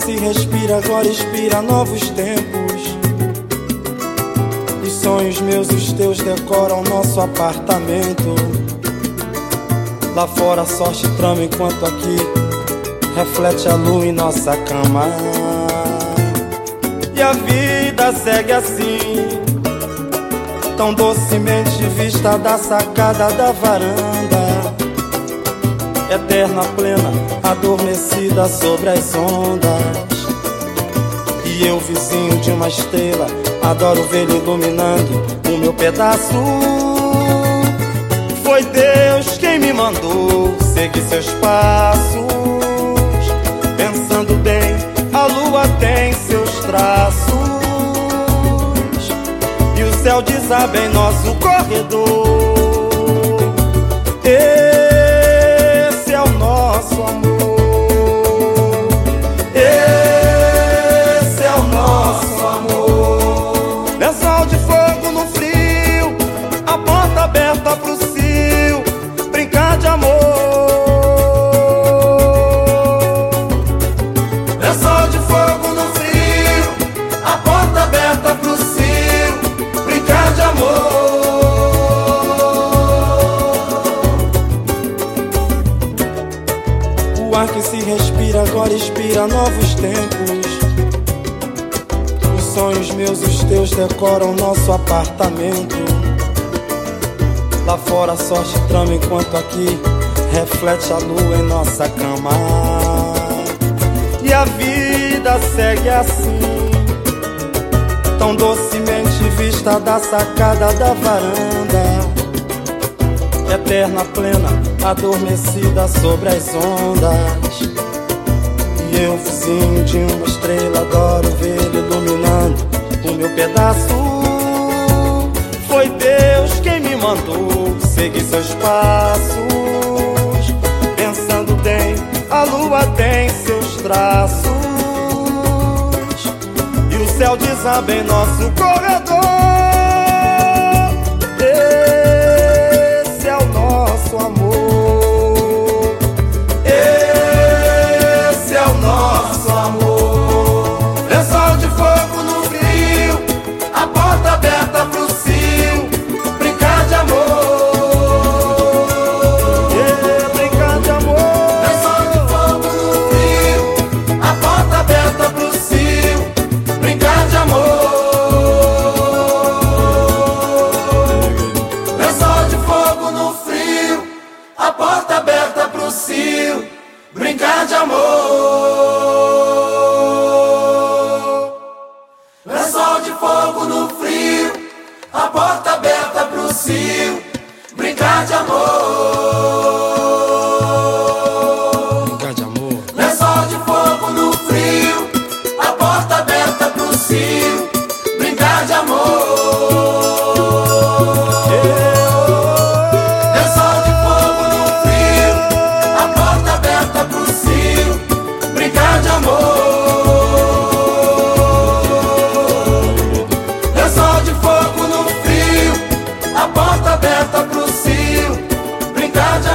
se respira agora inspira novos tempos. Os sonhos meus, os teus decoram nosso apartamento. Lá fora a sorte trama enquanto aqui reflete a lua em nossa cama. E a vida segue assim, tão docemente vista da sacada da varanda. Eterna plena, adormecida sobre as ondas. E eu, vizinho de uma estrela, adoro vê-lo iluminando o meu pedaço. Foi Deus quem me mandou seguir seus passos. Pensando bem, a lua tem seus traços. E o céu desaba em nosso ar que se respira agora inspira novos tempos. Os sonhos meus, os teus decoram nosso apartamento. Lá fora a sorte trama enquanto aqui reflete a lua em nossa cama. E a vida segue assim, tão docemente vista da sacada da varanda eterna plena, adormecida sobre as ondas. E eu, vizinho de uma estrela, adoro vê-lo iluminando o meu pedaço. Foi Deus quem me mandou seguir seus passos. Pensando bem, a lua tem seus traços. E o céu desaba em nosso corredor. Добру porta aberta pro cio brincar de amor. 사자